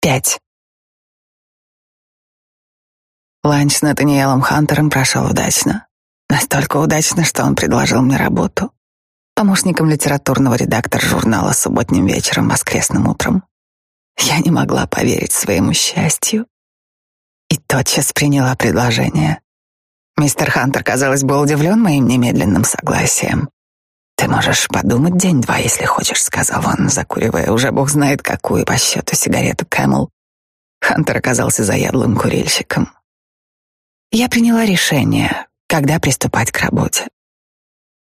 Пять. Ланч с Натаниэлом Хантером прошел удачно. Настолько удачно, что он предложил мне работу. Помощником литературного редактора журнала субботним вечером, воскресным утром. Я не могла поверить своему счастью и тотчас приняла предложение. Мистер Хантер, казалось, был удивлен моим немедленным согласием. «Ты можешь подумать день-два, если хочешь», — сказал он, закуривая уже бог знает какую по счету сигарету Кэмл. Хантер оказался заядлым курильщиком. Я приняла решение, когда приступать к работе.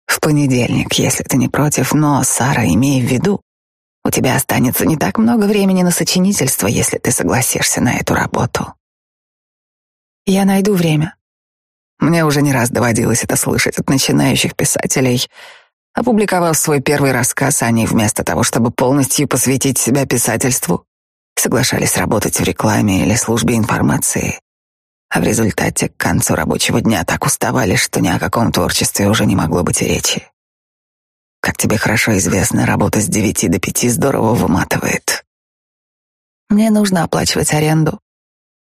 В понедельник, если ты не против, но, Сара, имей в виду, у тебя останется не так много времени на сочинительство, если ты согласишься на эту работу. Я найду время. Мне уже не раз доводилось это слышать от начинающих писателей — Опубликовав свой первый рассказ, они вместо того, чтобы полностью посвятить себя писательству, соглашались работать в рекламе или службе информации, а в результате к концу рабочего дня так уставали, что ни о каком творчестве уже не могло быть и речи. Как тебе хорошо известно, работа с девяти до пяти здорово выматывает. Мне нужно оплачивать аренду.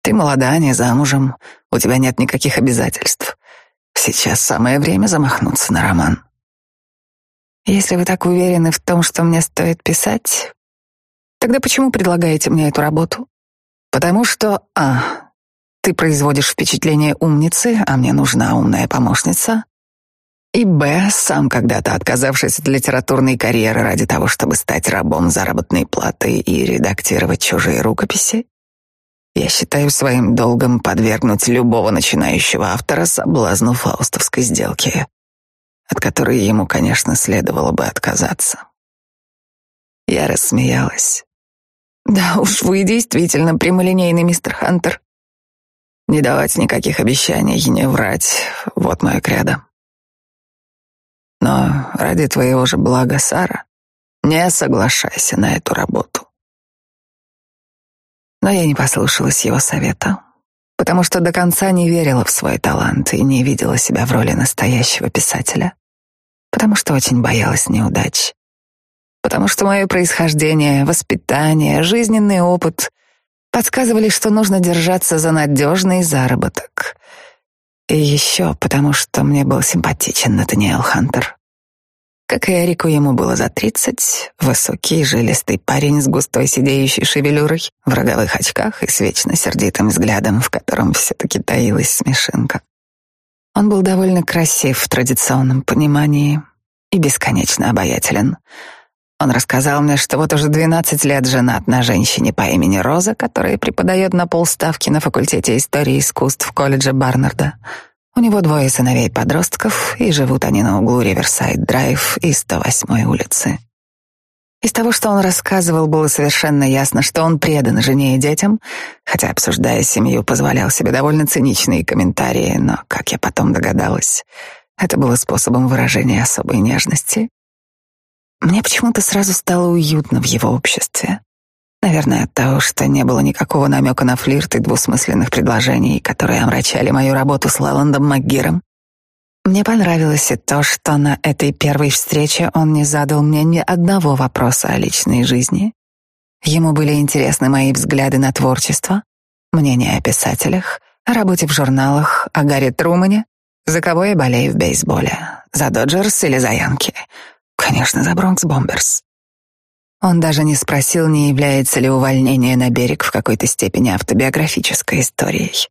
Ты молода, не замужем, у тебя нет никаких обязательств. Сейчас самое время замахнуться на роман. Если вы так уверены в том, что мне стоит писать, тогда почему предлагаете мне эту работу? Потому что, а, ты производишь впечатление умницы, а мне нужна умная помощница. И Б, сам когда-то отказавшись от литературной карьеры ради того, чтобы стать рабом заработной платы и редактировать чужие рукописи, я считаю своим долгом подвергнуть любого начинающего автора соблазну фаустовской сделки от которой ему, конечно, следовало бы отказаться. Я рассмеялась. Да уж, вы действительно прямолинейный мистер Хантер. Не давать никаких обещаний и не врать — вот мое кредо. Но ради твоего же блага, Сара, не соглашайся на эту работу. Но я не послушалась его совета, потому что до конца не верила в свой талант и не видела себя в роли настоящего писателя потому что очень боялась неудач. Потому что мое происхождение, воспитание, жизненный опыт подсказывали, что нужно держаться за надежный заработок. И еще потому, что мне был симпатичен Натаниэл Хантер. Как и Эрику, ему было за тридцать, высокий, жилистый парень с густой сидеющей шевелюрой, в роговых очках и с вечно сердитым взглядом, в котором все-таки таилась смешинка. Он был довольно красив в традиционном понимании и бесконечно обаятелен. Он рассказал мне, что вот уже 12 лет женат на женщине по имени Роза, которая преподает на полставки на факультете истории искусств колледжа Барнарда. У него двое сыновей-подростков, и живут они на углу Риверсайд-драйв и 108-й улицы. Из того, что он рассказывал, было совершенно ясно, что он предан жене и детям, хотя, обсуждая семью, позволял себе довольно циничные комментарии, но, как я потом догадалась, это было способом выражения особой нежности. Мне почему-то сразу стало уютно в его обществе. Наверное, от того, что не было никакого намека на флирт и двусмысленных предложений, которые омрачали мою работу с Леландом МакГиром, мне понравилось и то, что на этой первой встрече он не задал мне ни одного вопроса о личной жизни. Ему были интересны мои взгляды на творчество, мнения о писателях, о работе в журналах, о Гарри Трумане, за кого я болею в бейсболе, за Доджерс или за Янки. Конечно, за Бронкс Бомберс. Он даже не спросил, не является ли увольнение на берег в какой-то степени автобиографической историей.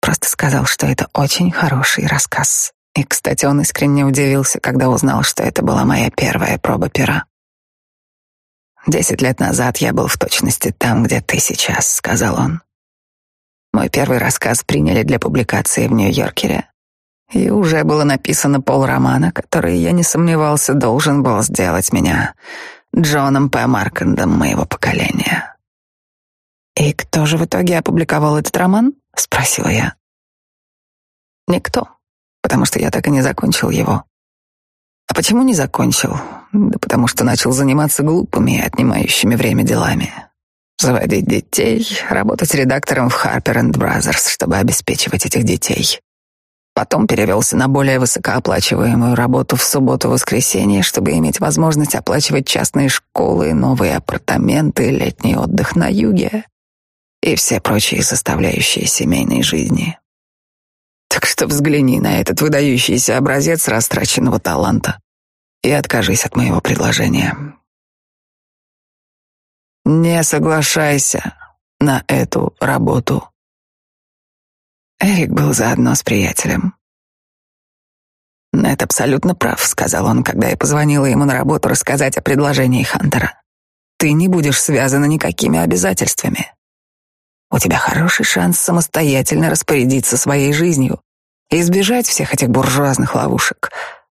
Просто сказал, что это очень хороший рассказ. И, кстати, он искренне удивился, когда узнал, что это была моя первая проба пера. «Десять лет назад я был в точности там, где ты сейчас», — сказал он. Мой первый рассказ приняли для публикации в Нью-Йоркере, и уже было написано полромана, который, я не сомневался, должен был сделать меня Джоном П. Маркендом моего поколения. «И кто же в итоге опубликовал этот роман?» — спросила я. «Никто», потому что я так и не закончил его. А почему не закончил? Да потому что начал заниматься глупыми и отнимающими время делами. Заводить детей, работать редактором в Harper and Brothers, чтобы обеспечивать этих детей. Потом перевелся на более высокооплачиваемую работу в субботу-воскресенье, чтобы иметь возможность оплачивать частные школы, новые апартаменты, летний отдых на юге. и все прочие составляющие семейной жизни. Что взгляни на этот выдающийся образец растраченного таланта и откажись от моего предложения. Не соглашайся на эту работу. Эрик был заодно с приятелем. «Нет абсолютно прав», — сказал он, когда я позвонила ему на работу рассказать о предложении Хантера. «Ты не будешь связана никакими обязательствами. У тебя хороший шанс самостоятельно распорядиться своей жизнью избежать всех этих буржуазных ловушек».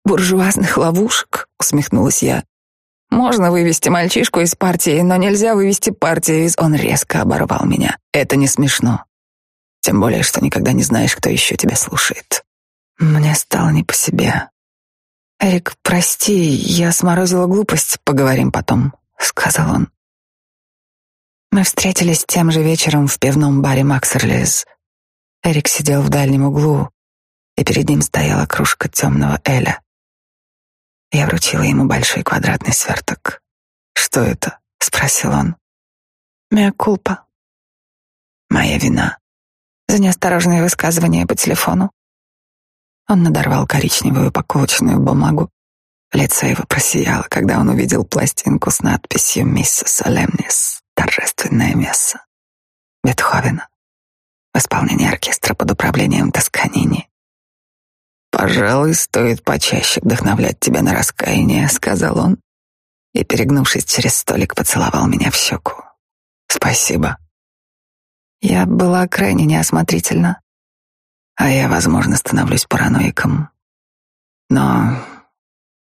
«Буржуазных ловушек?» — усмехнулась я. «Можно вывести мальчишку из партии, но нельзя вывести партию из...» Он резко оборвал меня. «Это не смешно. Тем более, что никогда не знаешь, кто еще тебя слушает. Мне стало не по себе. «Эрик, прости, я сморозила глупость, поговорим потом», — сказал он. Мы встретились тем же вечером в пивном баре Максерлиз. Эрик сидел в дальнем углу, и перед ним стояла кружка темного эля. Я вручила ему большой квадратный сверток. «Что это?» — спросил он. «Меа кулпа». «Моя вина», за неосторожное высказывание по телефону. Он надорвал коричневую упаковочную бумагу. Лицо его просияло, когда он увидел пластинку с надписью «Миссис Солемнис» — торжественное место. Бетховена в исполнении оркестра под управлением Тосканини. «Пожалуй, стоит почаще вдохновлять тебя на раскаяние», — сказал он, и, перегнувшись через столик, поцеловал меня в щеку. «Спасибо», я была крайне неосмотрительна, а я, возможно, становлюсь параноиком. Но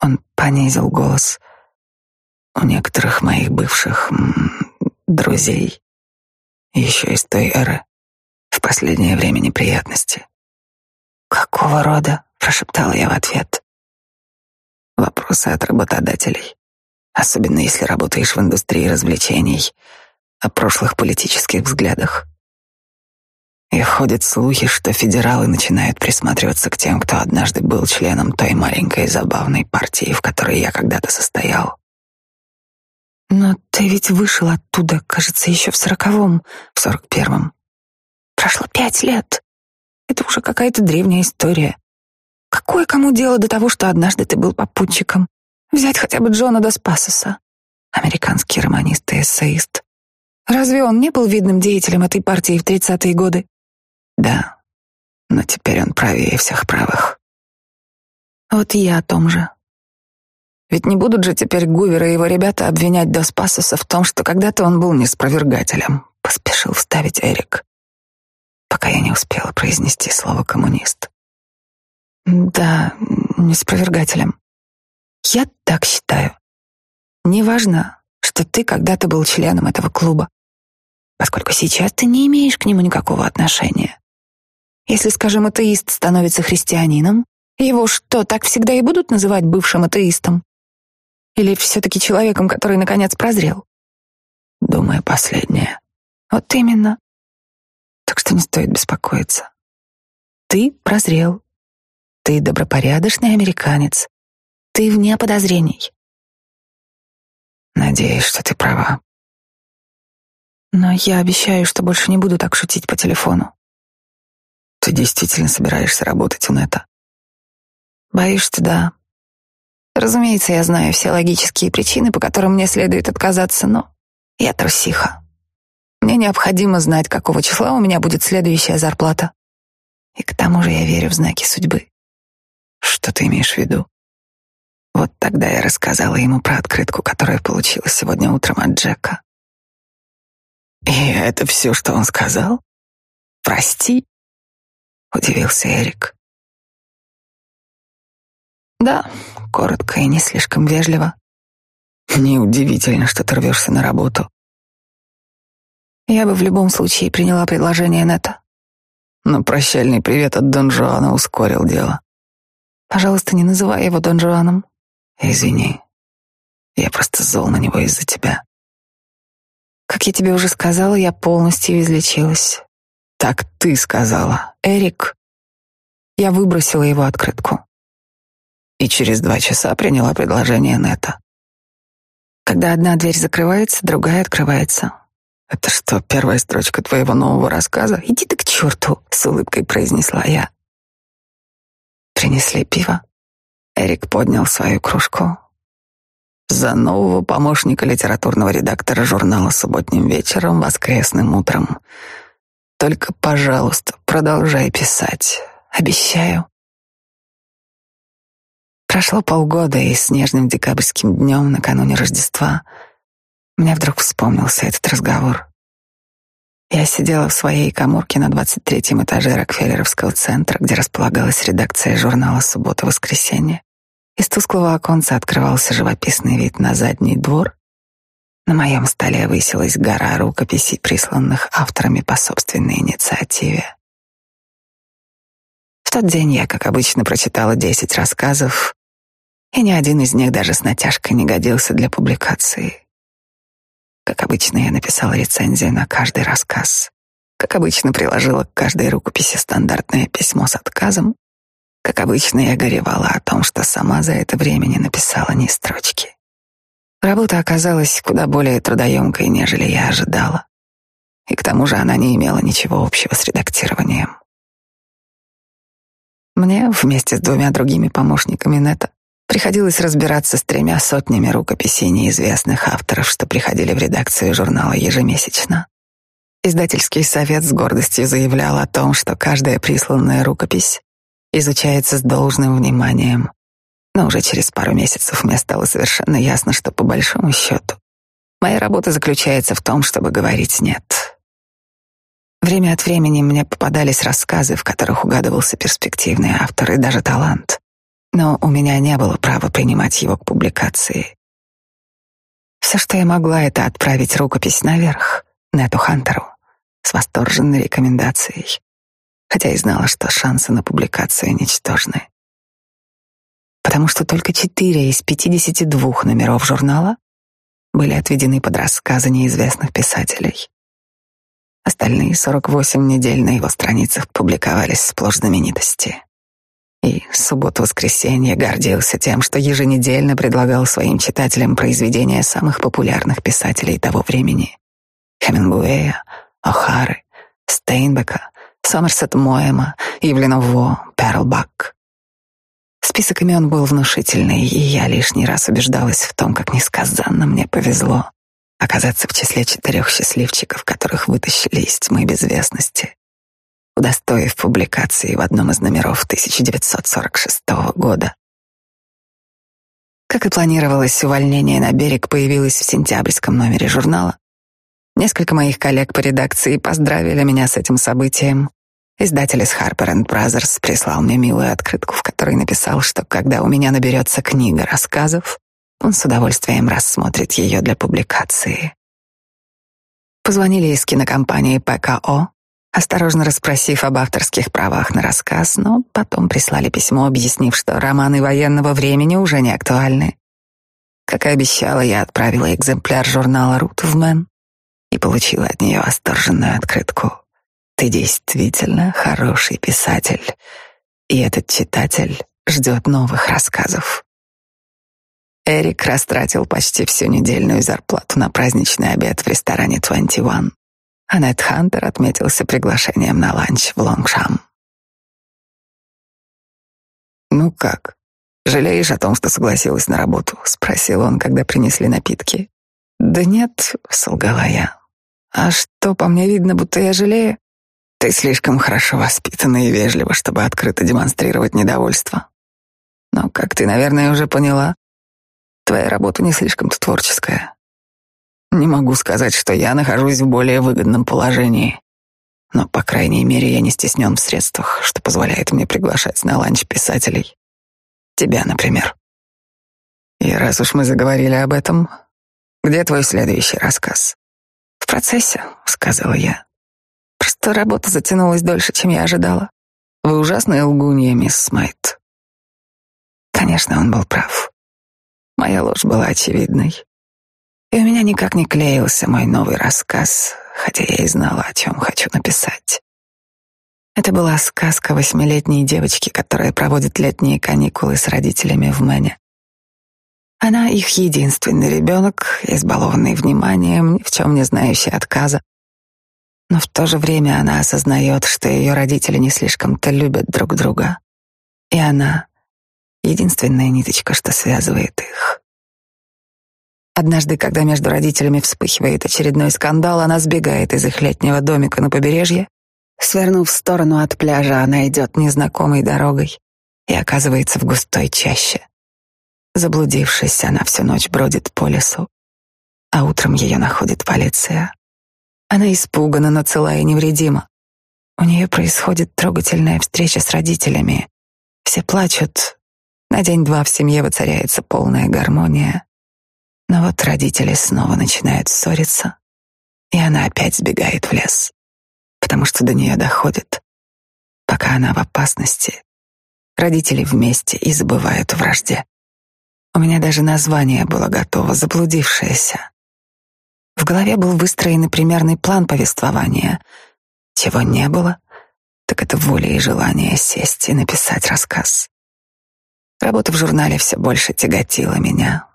он понизил голос. У некоторых моих бывших друзей, еще из той эры, в последнее время неприятности. «Какого рода?» — прошептала я в ответ. Вопросы от работодателей, особенно если работаешь в индустрии развлечений, о прошлых политических взглядах. И ходят слухи, что федералы начинают присматриваться к тем, кто однажды был членом той маленькой забавной партии, в которой я когда-то состоял. Но ты ведь вышел оттуда, кажется, еще в сороковом, в сорок первом. Прошло пять лет. Это уже какая-то древняя история. Какое кому дело до того, что однажды ты был попутчиком? Взять хотя бы Джона Доспасоса, американский романист и эссеист. Разве он не был видным деятелем этой партии в тридцатые годы? Да, но теперь он правее всех правых. Вот я о том же. Ведь не будут же теперь Гувер и его ребята обвинять Дос Пасоса в том, что когда-то он был неспровергателем, поспешил вставить Эрик, пока я не успела произнести слово «коммунист». Да, неспровергателем. Я так считаю. Неважно, что ты когда-то был членом этого клуба, поскольку сейчас ты не имеешь к нему никакого отношения. Если, скажем, атеист становится христианином, его что, так всегда и будут называть бывшим атеистом? Или все-таки человеком, который наконец прозрел? Думаю, последнее. Вот именно. Так что не стоит беспокоиться. Ты прозрел. Ты добропорядочный американец. Ты вне подозрений. Надеюсь, что ты права. Но я обещаю, что больше не буду так шутить по телефону. Ты действительно собираешься работать у Нета? Боюсь, что да. Разумеется, я знаю все логические причины, по которым мне следует отказаться, но я трусиха. Мне необходимо знать, какого числа у меня будет следующая зарплата. И к тому же я верю в знаки судьбы. Что ты имеешь в виду? Вот тогда я рассказала ему про открытку, которую получила сегодня утром от Джека. И это все, что он сказал? Прости? Удивился Эрик. Да, коротко и не слишком вежливо. Неудивительно, что ты рвешься на работу. Я бы в любом случае приняла предложение Нета. Но прощальный привет от Дон Жуана ускорил дело. Пожалуйста, не называй его Дон Жуаном. Извини. Я просто зол на него из-за тебя. Как я тебе уже сказала, я полностью излечилась. Так ты сказала. Эрик. Я выбросила его открытку. И через два часа приняла предложение Нета. Когда одна дверь закрывается, другая открывается. Это что, первая строчка твоего нового рассказа? Иди ты к черту, с улыбкой произнесла я. Принесли пиво. Эрик поднял свою кружку. За нового помощника литературного редактора журнала «Субботним вечером», «Воскресным утром». Только, пожалуйста, продолжай писать. Обещаю. Прошло полгода, и снежным декабрьским днем накануне Рождества мне вдруг вспомнился этот разговор. Я сидела в своей коморке на 23-м этаже Рокфеллеровского центра, где располагалась редакция журнала «Суббота-воскресенье». Из тусклого оконца открывался живописный вид на задний двор. На моем столе высилась гора рукописей, присланных авторами по собственной инициативе. В тот день я, как обычно, прочитала десять рассказов, и ни один из них даже с натяжкой не годился для публикации. Как обычно, я написала рецензию на каждый рассказ. Как обычно, приложила к каждой рукописи стандартное письмо с отказом. Как обычно, я горевала о том, что сама за это время не написала ни строчки. Работа оказалась куда более трудоемкой, нежели я ожидала. И к тому же она не имела ничего общего с редактированием. Мне вместе с двумя другими помощниками Нета Приходилось разбираться с тремя сотнями рукописей неизвестных авторов, что приходили в редакцию журнала ежемесячно. Издательский совет с гордостью заявлял о том, что каждая присланная рукопись изучается с должным вниманием. Но уже через пару месяцев мне стало совершенно ясно, что по большому счету моя работа заключается в том, чтобы говорить «нет». Время от времени мне попадались рассказы, в которых угадывался перспективный автор и даже талант но у меня не было права принимать его к публикации. Все, что я могла, это отправить рукопись наверх, Нету Хантеру, с восторженной рекомендацией, хотя и знала, что шансы на публикацию ничтожны. Потому что только четыре из 52 номеров журнала были отведены под рассказы неизвестных писателей. Остальные 48 недель на его страницах публиковались сплошь знаменитости. И субботу-воскресенье гордился тем, что еженедельно предлагал своим читателям произведения самых популярных писателей того времени. Хемингуэя, О'Хары, Стейнбека, Сомерсет Моэма, Ивлена Во, Перлбак. Список имен был внушительный, и я лишний раз убеждалась в том, как несказанно мне повезло оказаться в числе четырех счастливчиков, которых вытащили из тьмы безвестности удостоив публикации в одном из номеров 1946 года. Как и планировалось, увольнение на берег появилось в сентябрьском номере журнала. Несколько моих коллег по редакции поздравили меня с этим событием. Издатель из Harper Brothers прислал мне милую открытку, в которой написал, что когда у меня наберется книга рассказов, он с удовольствием рассмотрит ее для публикации. Позвонили из кинокомпании ПКО, осторожно расспросив об авторских правах на рассказ, но потом прислали письмо, объяснив, что романы военного времени уже не актуальны. Как и обещала, я отправила экземпляр журнала «Рут» в Мэн и получила от нее восторженную открытку. «Ты действительно хороший писатель, и этот читатель ждет новых рассказов». Эрик растратил почти всю недельную зарплату на праздничный обед в ресторане «Twenty One». А Нэт Хантер отметился приглашением на ланч в Лонгшам. «Ну как, жалеешь о том, что согласилась на работу?» — спросил он, когда принесли напитки. «Да нет», — солгала я. «А что, по мне видно, будто я жалею?» «Ты слишком хорошо воспитана и вежлива, чтобы открыто демонстрировать недовольство. Но, как ты, наверное, уже поняла, твоя работа не слишком-то творческая. Не могу сказать, что я нахожусь в более выгодном положении. Но, по крайней мере, я не стеснен в средствах, что позволяет мне приглашать на ланч писателей. Тебя, например. И раз уж мы заговорили об этом, где твой следующий рассказ? В процессе, сказала я. Просто работа затянулась дольше, чем я ожидала. Вы ужасная лгунья, мисс Смайт. Конечно, он был прав. Моя ложь была очевидной. И у меня никак не клеился мой новый рассказ, хотя я и знала, о чем хочу написать. Это была сказка восьмилетней девочки, которая проводит летние каникулы с родителями в Мэне. Она их единственный ребенок, избалованный вниманием, ни в чем не знающий отказа. Но в то же время она осознает, что ее родители не слишком-то любят друг друга. И она — единственная ниточка, что связывает их. Однажды, когда между родителями вспыхивает очередной скандал, она сбегает из их летнего домика на побережье. Свернув в сторону от пляжа, она идет незнакомой дорогой и оказывается в густой чаще. Заблудившись, она всю ночь бродит по лесу, а утром ее находит полиция. Она испугана, но цела и невредима. У нее происходит трогательная встреча с родителями. Все плачут. На день-два в семье воцаряется полная гармония. Но вот родители снова начинают ссориться, и она опять сбегает в лес, потому что до нее доходит. Пока она в опасности, родители вместе и забывают о вражде. У меня даже название было готово, заблудившееся. В голове был выстроен примерный план повествования. Чего не было, так это воля и желание сесть и написать рассказ. Работа в журнале все больше тяготила меня,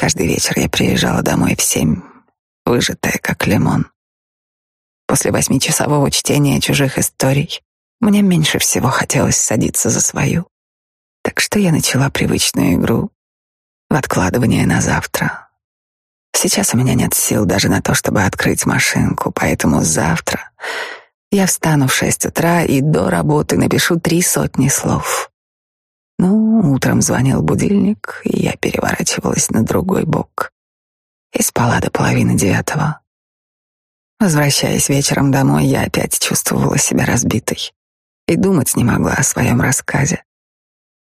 Каждый вечер я приезжала домой в семь, выжатая как лимон. После восьмичасового чтения чужих историй мне меньше всего хотелось садиться за свою. Так что я начала привычную игру в откладывание на завтра. Сейчас у меня нет сил даже на то, чтобы открыть машинку, поэтому завтра я встану в шесть утра и до работы напишу три сотни слов. Утром звонил будильник, и я переворачивалась на другой бок и спала до половины девятого. Возвращаясь вечером домой, я опять чувствовала себя разбитой и думать не могла о своем рассказе.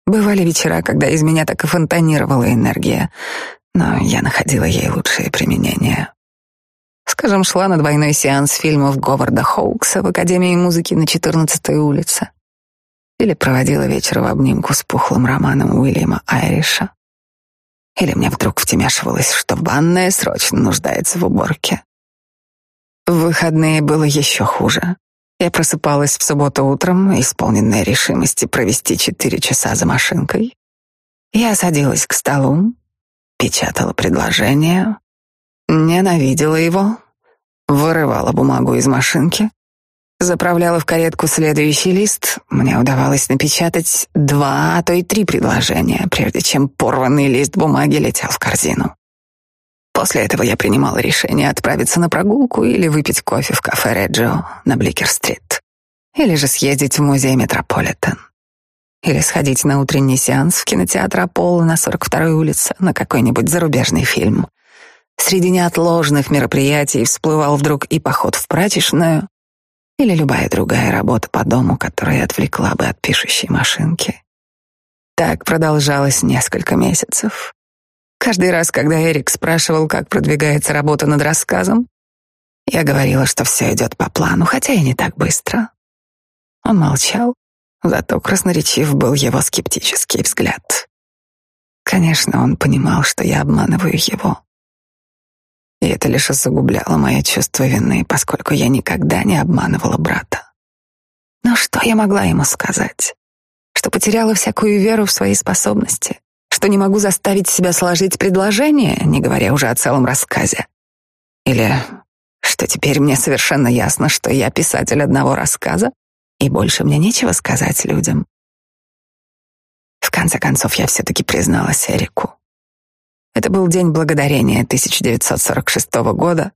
Бывали вечера, когда из меня так и фонтанировала энергия, но я находила ей лучшее применение. Скажем, шла на двойной сеанс фильмов Говарда Хоукса в Академии музыки на 14-й улице или проводила вечер в обнимку с пухлым романом Уильяма Айриша. Или мне вдруг втемяшивалось, что ванная срочно нуждается в уборке. В выходные было еще хуже. Я просыпалась в субботу утром, исполненная решимости провести четыре часа за машинкой. Я садилась к столу, печатала предложение, ненавидела его, вырывала бумагу из машинки, Заправляла в каретку следующий лист. Мне удавалось напечатать два, а то и три предложения, прежде чем порванный лист бумаги летел в корзину. После этого я принимала решение отправиться на прогулку или выпить кофе в кафе Реджио на Бликер-стрит. Или же съездить в музей Метрополитен. Или сходить на утренний сеанс в кинотеатр Аполло на 42-й улице на какой-нибудь зарубежный фильм. Среди неотложных мероприятий всплывал вдруг и поход в прачечную, или любая другая работа по дому, которая отвлекла бы от пишущей машинки. Так продолжалось несколько месяцев. Каждый раз, когда Эрик спрашивал, как продвигается работа над рассказом, я говорила, что все идет по плану, хотя и не так быстро. Он молчал, зато красноречив был его скептический взгляд. Конечно, он понимал, что я обманываю его. Это лишь усугубляло мое чувство вины, поскольку я никогда не обманывала брата. Но что я могла ему сказать? Что потеряла всякую веру в свои способности? Что не могу заставить себя сложить предложение, не говоря уже о целом рассказе? Или что теперь мне совершенно ясно, что я писатель одного рассказа, и больше мне нечего сказать людям? В конце концов, я все-таки призналась Эрику. Это был день благодарения 1946 года.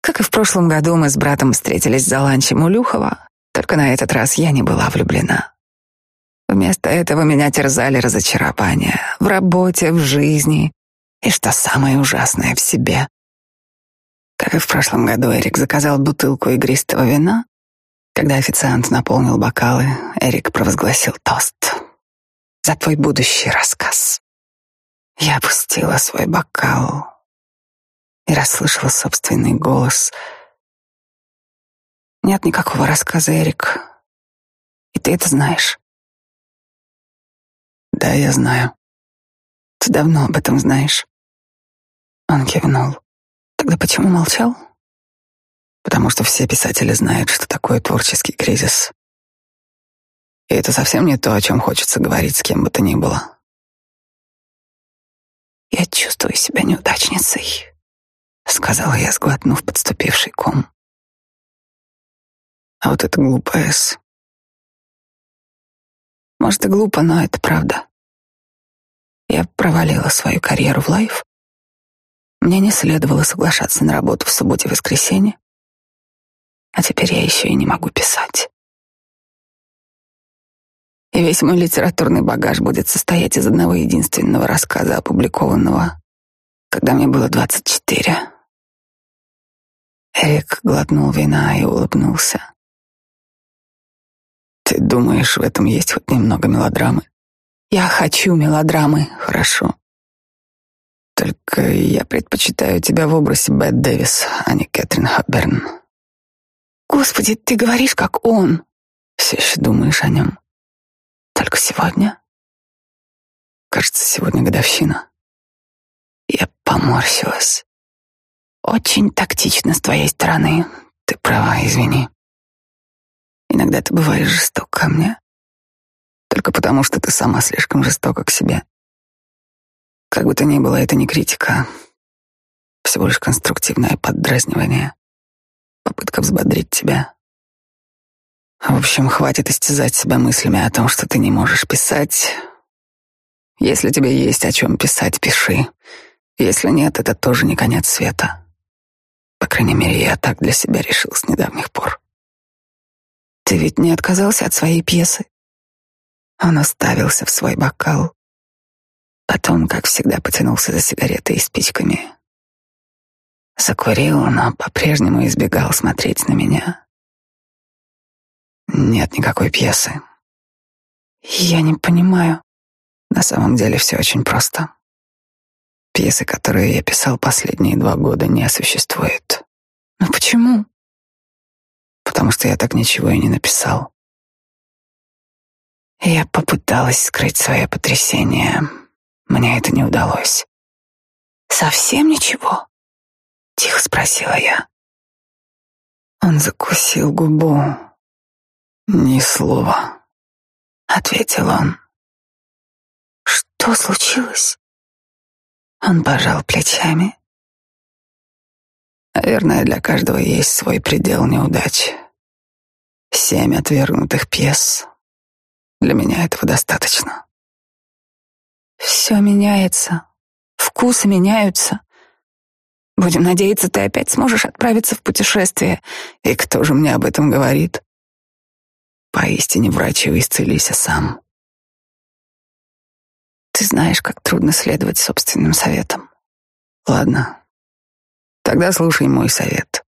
Как и в прошлом году, мы с братом встретились за ланчем у Люхова, только на этот раз я не была влюблена. Вместо этого меня терзали разочарования в работе, в жизни и, что самое ужасное, в себе. Как и в прошлом году, Эрик заказал бутылку игристого вина. Когда официант наполнил бокалы, Эрик провозгласил тост. «За твой будущий рассказ». Я опустила свой бокал и расслышала собственный голос. Нет никакого рассказа, Эрик. И ты это знаешь. Да, я знаю. Ты давно об этом знаешь. Он кивнул. Тогда почему молчал? Потому что все писатели знают, что такое творческий кризис. И это совсем не то, о чем хочется говорить с кем бы то ни было. Я чувствую себя неудачницей, сказала я, сглотнув подступивший ком. А вот это глупо, Эс. Может, и глупо, но это правда. Я провалила свою карьеру в лайф. Мне не следовало соглашаться на работу в субботу и воскресенье. А теперь я еще и не могу писать. И весь мой литературный багаж будет состоять из одного единственного рассказа, опубликованного, когда мне было двадцать четыре. Эрик глотнул вина и улыбнулся. Ты думаешь, в этом есть хоть немного мелодрамы? Я хочу мелодрамы, хорошо. Только я предпочитаю тебя в образе Бет Дэвис, а не Кэтрин Хабберн. Господи, ты говоришь, как он. Все еще думаешь о нем. Только сегодня? Кажется, сегодня годовщина. Я поморщилась. Очень тактично с твоей стороны. Ты права, извини. Иногда ты бываешь жесток ко мне. Только потому, что ты сама слишком жестока к себе. Как бы то ни было, это не критика. Всего лишь конструктивное поддразнивание. Попытка взбодрить тебя. В общем, хватит истязать себя мыслями о том, что ты не можешь писать. Если тебе есть о чем писать, пиши. Если нет, это тоже не конец света. По крайней мере, я так для себя решил с недавних пор. Ты ведь не отказался от своей пьесы? Он оставился в свой бокал. Потом, как всегда, потянулся за сигаретой и спичками. Закурил, но по-прежнему избегал смотреть на меня. Нет никакой пьесы. Я не понимаю. На самом деле все очень просто. Пьесы, которые я писал последние два года, не существует. Но почему? потому что я так ничего и не написал. Я попыталась скрыть свое потрясение. Мне это не удалось. «Совсем ничего?» — тихо спросила я. Он закусил губу. «Ни слова», — ответил он. «Что случилось?» Он пожал плечами. Наверное, для каждого есть свой предел неудач. Семь отвергнутых пьес. Для меня этого достаточно. Все меняется. Вкусы меняются. Будем надеяться, ты опять сможешь отправиться в путешествие. И кто же мне об этом говорит? Поистине врачи исцелися сам. Ты знаешь, как трудно следовать собственным советам. Ладно. Тогда слушай мой совет.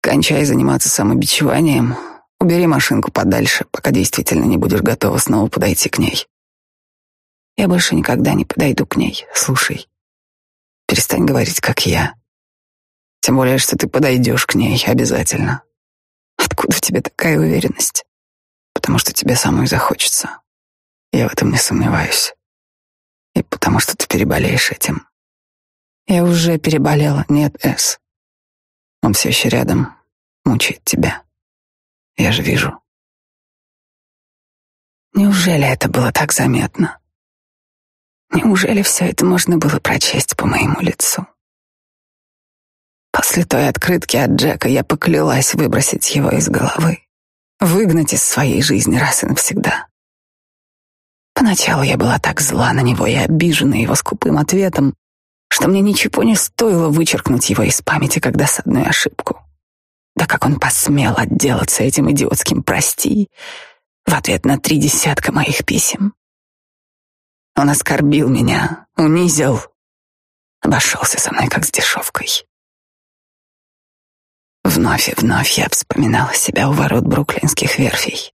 Кончай заниматься самобичеванием, Убери машинку подальше, пока действительно не будешь готова снова подойти к ней. Я больше никогда не подойду к ней. Слушай, перестань говорить, как я. Тем более, что ты подойдешь к ней обязательно. Откуда в тебе такая уверенность? Потому что тебе самой захочется. Я в этом не сомневаюсь. И потому что ты переболеешь этим. Я уже переболела. Нет, Эс. Он все еще рядом, мучает тебя. Я же вижу. Неужели это было так заметно? Неужели все это можно было прочесть по моему лицу? После той открытки от Джека я поклялась выбросить его из головы, выгнать из своей жизни раз и навсегда. Поначалу я была так зла на него и обижена его скупым ответом, что мне ничего не стоило вычеркнуть его из памяти как досадную ошибку. Да как он посмел отделаться этим идиотским «прости» в ответ на три десятка моих писем. Он оскорбил меня, унизил, обошелся со мной как с дешевкой. Вновь и вновь я вспоминала себя у ворот бруклинских верфей,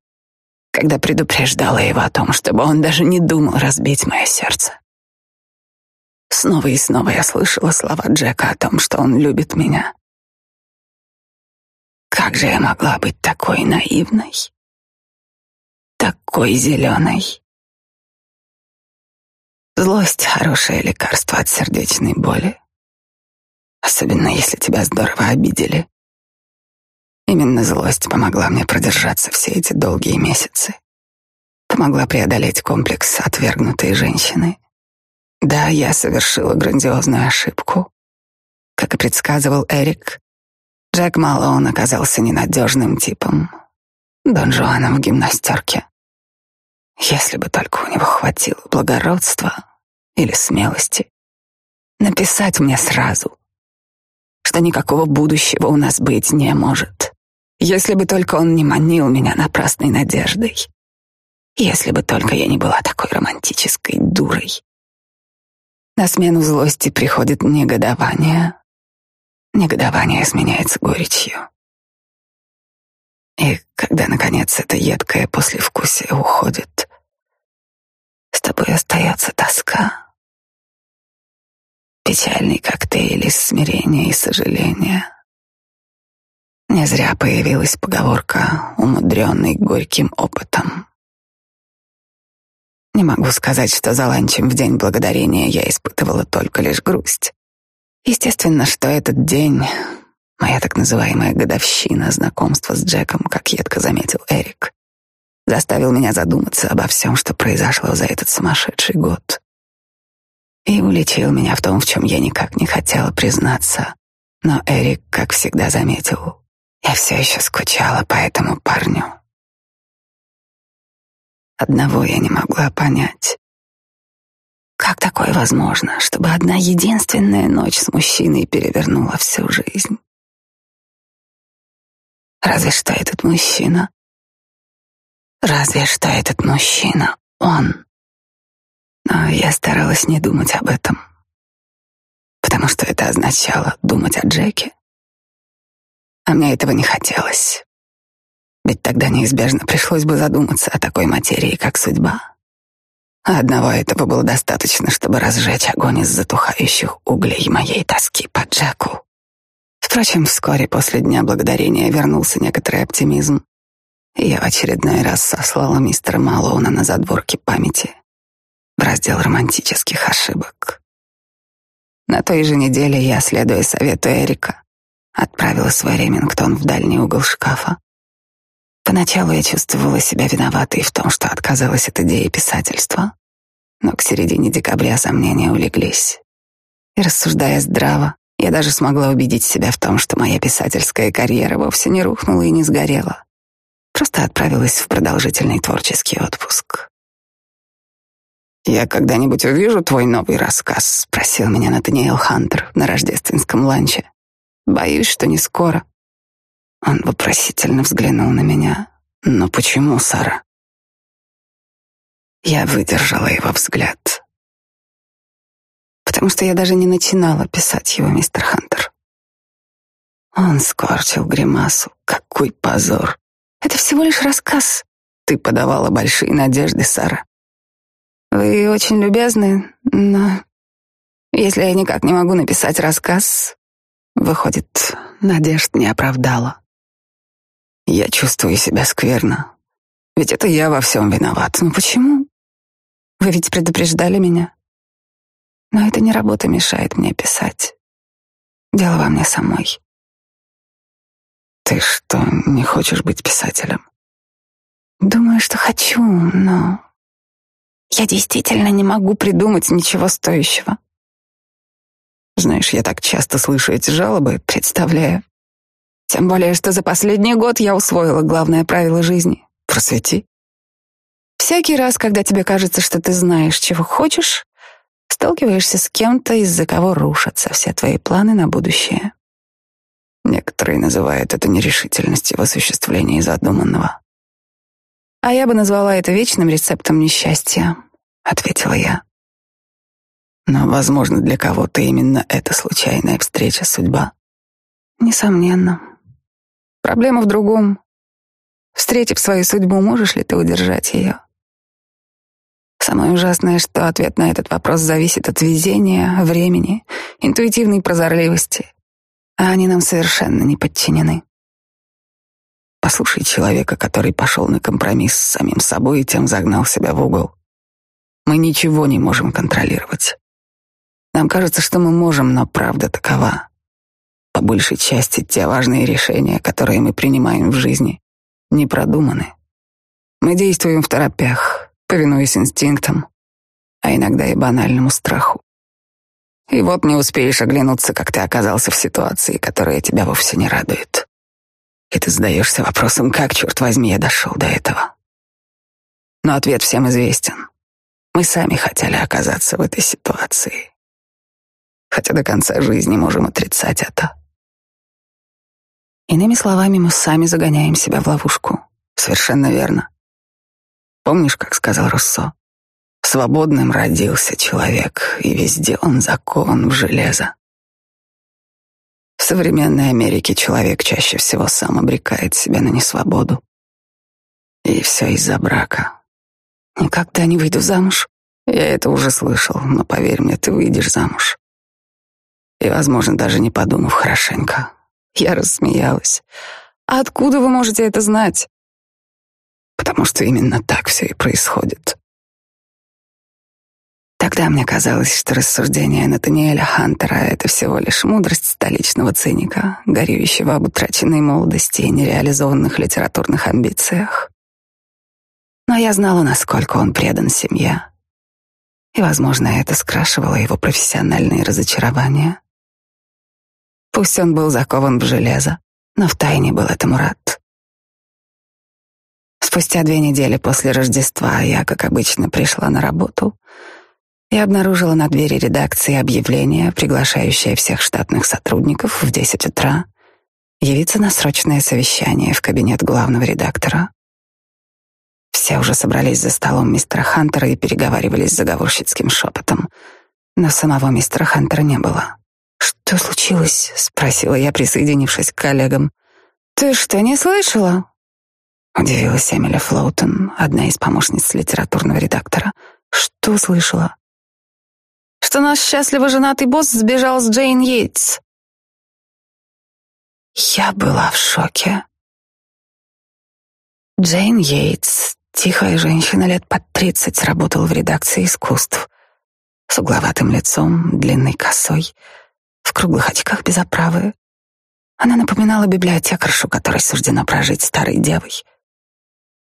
когда предупреждала его о том, чтобы он даже не думал разбить мое сердце. Снова и снова я слышала слова Джека о том, что он любит меня, как же я могла быть такой наивной? Такой зеленой? Злость — хорошее лекарство от сердечной боли. Особенно если тебя здорово обидели. Именно злость помогла мне продержаться все эти долгие месяцы. Помогла преодолеть комплекс отвергнутой женщины. Да, я совершила грандиозную ошибку. Как и предсказывал Эрик, Джек Малоун оказался ненадежным типом. Дон Жуаном в гимнастерке. Если бы только у него хватило благородства или смелости написать мне сразу, что никакого будущего у нас быть не может. Если бы только он не манил меня напрасной надеждой. Если бы только я не была такой романтической дурой. На смену злости приходит негодование. Негодование сменяется горечью. И когда, наконец, это едкое послевкусие уходит, с тобой остается тоска. Печальный коктейль из смирения и сожаления. Не зря появилась поговорка, умудренный горьким опытом. Не могу сказать, что за ланчем в день благодарения я испытывала только лишь грусть. Естественно, что этот день, моя так называемая годовщина знакомства с Джеком, как едко заметил Эрик, заставил меня задуматься обо всем, что произошло за этот сумасшедший год. И уличил меня в том, в чем я никак не хотела признаться. Но Эрик, как всегда, заметил, я все еще скучала по этому парню. Одного я не могла понять. Как такое возможно, чтобы одна единственная ночь с мужчиной перевернула всю жизнь? Разве что этот мужчина. Разве что этот мужчина. Он. Но я старалась не думать об этом. Потому что это означало думать о Джеке. А мне этого не хотелось. Ведь тогда неизбежно пришлось бы задуматься о такой материи, как судьба. А одного этого было достаточно, чтобы разжечь огонь из затухающих углей моей тоски по Джеку. Впрочем, вскоре после Дня Благодарения вернулся некоторый оптимизм, и я в очередной раз сослала мистера Малоуна на задворки памяти в раздел романтических ошибок. На той же неделе я, следуя совету Эрика, отправила свой Ремингтон в дальний угол шкафа Поначалу я чувствовала себя виноватой в том, что отказалась от идеи писательства, но к середине декабря сомнения улеглись. И рассуждая здраво, я даже смогла убедить себя в том, что моя писательская карьера вовсе не рухнула и не сгорела. Просто отправилась в продолжительный творческий отпуск. «Я когда-нибудь увижу твой новый рассказ?» — спросил меня Натаниэл Хантер на рождественском ланче. «Боюсь, что не скоро». Он вопросительно взглянул на меня. «Но почему, Сара?» Я выдержала его взгляд. Потому что я даже не начинала писать его, мистер Хантер. Он скорчил гримасу. Какой позор. Это всего лишь рассказ. Ты подавала большие надежды, Сара. Вы очень любезны, но если я никак не могу написать рассказ, выходит, надежд не оправдала. Я чувствую себя скверно. Ведь это я во всем виноват. Но почему? Вы ведь предупреждали меня. Но это не работа мешает мне писать. Дело во мне самой. Ты что, не хочешь быть писателем? Думаю, что хочу, но я действительно не могу придумать ничего стоящего. Знаешь, я так часто слышу эти жалобы, представляя, тем более, что за последний год я усвоила главное правило жизни — просвети. Всякий раз, когда тебе кажется, что ты знаешь, чего хочешь, сталкиваешься с кем-то, из-за кого рушатся все твои планы на будущее. Некоторые называют это нерешительностью в осуществлении задуманного. А я бы назвала это вечным рецептом несчастья, ответила я. Но, возможно, для кого-то именно эта случайная встреча судьба. Несомненно. Проблема в другом. Встретив свою судьбу, можешь ли ты удержать ее? Самое ужасное, что ответ на этот вопрос зависит от везения, времени, интуитивной прозорливости, а они нам совершенно не подчинены. Послушай человека, который пошел на компромисс с самим собой и тем загнал себя в угол. Мы ничего не можем контролировать. Нам кажется, что мы можем, но правда такова. По большей части те важные решения, которые мы принимаем в жизни, не продуманы. Мы действуем в торопях, повинуясь инстинктам, а иногда и банальному страху. И вот не успеешь оглянуться, как ты оказался в ситуации, которая тебя вовсе не радует. И ты задаешься вопросом, как, черт возьми, я дошел до этого. Но ответ всем известен. Мы сами хотели оказаться в этой ситуации. Хотя до конца жизни можем отрицать это. Иными словами, мы сами загоняем себя в ловушку. Совершенно верно. Помнишь, как сказал Руссо? Свободным родился человек, и везде он закован в железо. В современной Америке человек чаще всего сам обрекает себя на несвободу. И все из-за брака. Никогда не выйду замуж. Я это уже слышал, но поверь мне, ты выйдешь замуж. И, возможно, даже не подумав хорошенько. Я рассмеялась. А откуда вы можете это знать? Потому что именно так все и происходит. Тогда мне казалось, что рассуждение Натаниэля Хантера — это всего лишь мудрость столичного циника, горюющего об утраченной молодости и нереализованных литературных амбициях. Но я знала, насколько он предан семье. И, возможно, это скрашивало его профессиональные разочарования. Пусть он был закован в железо, но втайне был этому рад. Спустя две недели после Рождества я, как обычно, пришла на работу — и обнаружила на двери редакции объявление, приглашающее всех штатных сотрудников в 10 утра явиться на срочное совещание в кабинет главного редактора. Все уже собрались за столом мистера Хантера и переговаривались заговорщицким шепотом, но самого мистера Хантера не было. «Что случилось?» — спросила я, присоединившись к коллегам. «Ты что, не слышала?» Удивилась Эмили Флоутон, одна из помощниц литературного редактора. «Что слышала?» что наш счастливо женатый босс сбежал с Джейн Йейтс. Я была в шоке. Джейн Йейтс, тихая женщина лет под тридцать, работала в редакции искусств. С угловатым лицом, длинной косой, круглых очках без оправы. Она напоминала библиотекаршу, которой суждено прожить старой девой.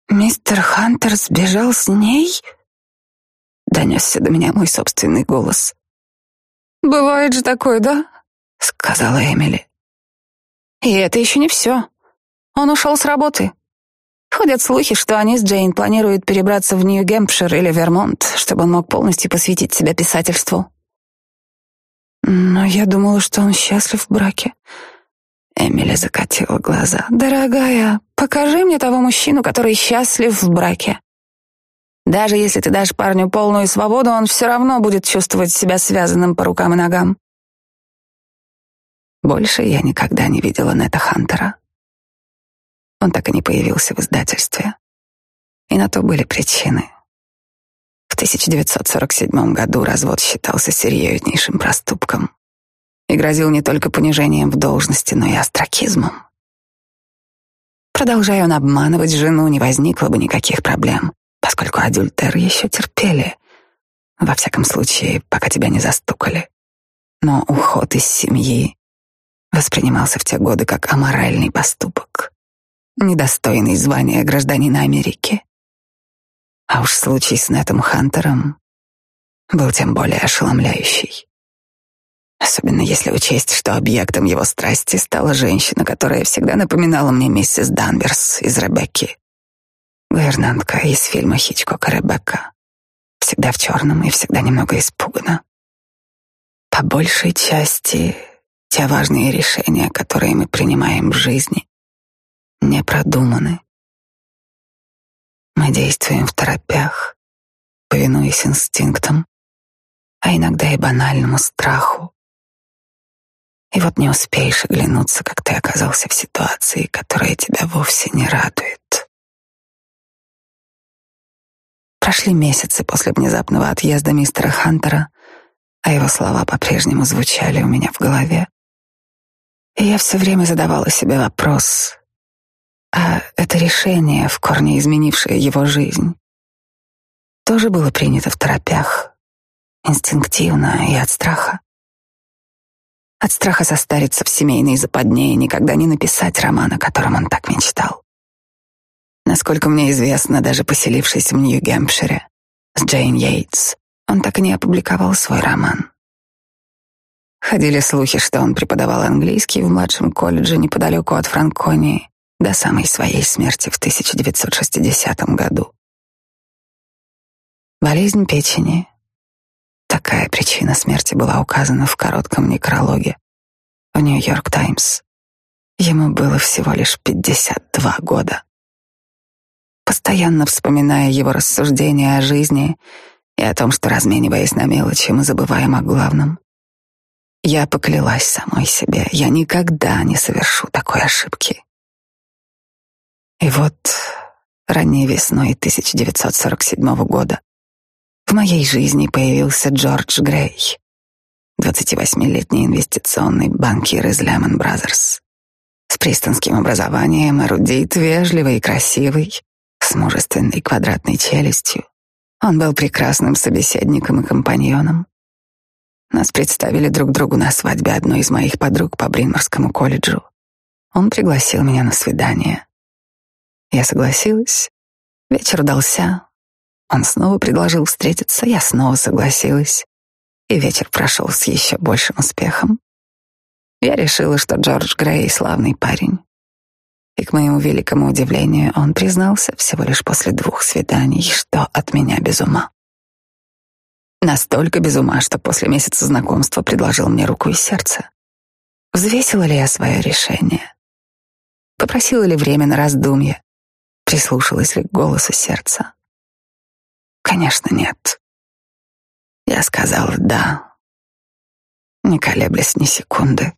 «Мистер Хантер сбежал с ней?» Донесся до меня мой собственный голос. «Бывает же такое, да?» — сказала Эмили. «И это еще не все. Он ушел с работы. Ходят слухи, что они с Джейн планируют перебраться в Нью-Гэмпшир или Вермонт, чтобы он мог полностью посвятить себя писательству. Но я думала, что он счастлив в браке. Эмили закатила глаза. «Дорогая, покажи мне того мужчину, который счастлив в браке. Даже если ты дашь парню полную свободу, он все равно будет чувствовать себя связанным по рукам и ногам. Больше я никогда не видела Нета Хантера. Он так и не появился в издательстве. И на то были причины. В 1947 году развод считался серьезнейшим проступком и грозил не только понижением в должности, но и остракизмом. Продолжая он обманывать жену, не возникло бы никаких проблем поскольку адюльтер еще терпели. Во всяком случае, пока тебя не застукали. Но уход из семьи воспринимался в те годы как аморальный поступок, недостойный звания гражданина Америки. А уж случай с Нетом Хантером был тем более ошеломляющий. Особенно если учесть, что объектом его страсти стала женщина, которая всегда напоминала мне миссис Данверс из «Ребекки». Гувернантка из фильма Хичкока «Ребекка». Всегда в черном и всегда немного испугана. По большей части те важные решения, которые мы принимаем в жизни, не продуманы. Мы действуем в торопях, повинуясь инстинктам, а иногда и банальному страху. И вот не успеешь оглянуться, как ты оказался в ситуации, которая тебя вовсе не радует. Прошли месяцы после внезапного отъезда мистера Хантера, а его слова по-прежнему звучали у меня в голове. И я все время задавала себе вопрос, а это решение, в корне изменившее его жизнь, тоже было принято в торопях, инстинктивно и от страха. От страха состариться в семейной западне и никогда не написать роман, о котором он так мечтал. Насколько мне известно, даже поселившись в Нью-Гэмпшире с Джейн Йейтс, он так и не опубликовал свой роман. Ходили слухи, что он преподавал английский в младшем колледже неподалеку от Франконии до самой своей смерти в 1960 году. Болезнь печени. Такая причина смерти была указана в коротком некрологе в Нью-Йорк Таймс. Ему было всего лишь 52 года. Постоянно вспоминая его рассуждения о жизни и о том, что, размениваясь на мелочи, мы забываем о главном, я поклялась самой себе, я никогда не совершу такой ошибки. И вот ранней весной 1947 года в моей жизни появился Джордж Грей, 28-летний инвестиционный банкир из Lehman Brothers, с пристонским образованием, эрудит, вежливый и красивый, с мужественной квадратной челюстью. Он был прекрасным собеседником и компаньоном. Нас представили друг другу на свадьбе одной из моих подруг по Бринморскому колледжу. Он пригласил меня на свидание. Я согласилась. Вечер удался. Он снова предложил встретиться, я снова согласилась. И вечер прошел с еще большим успехом. Я решила, что Джордж Грей славный парень. И к моему великому удивлению он признался всего лишь после двух свиданий, что от меня без ума. Настолько без ума, что после месяца знакомства предложил мне руку и сердце. Взвесила ли я свое решение? Попросила ли время на раздумье? Прислушалась ли к голосу сердца? Конечно, нет. Я сказала «да», не колеблясь ни секунды.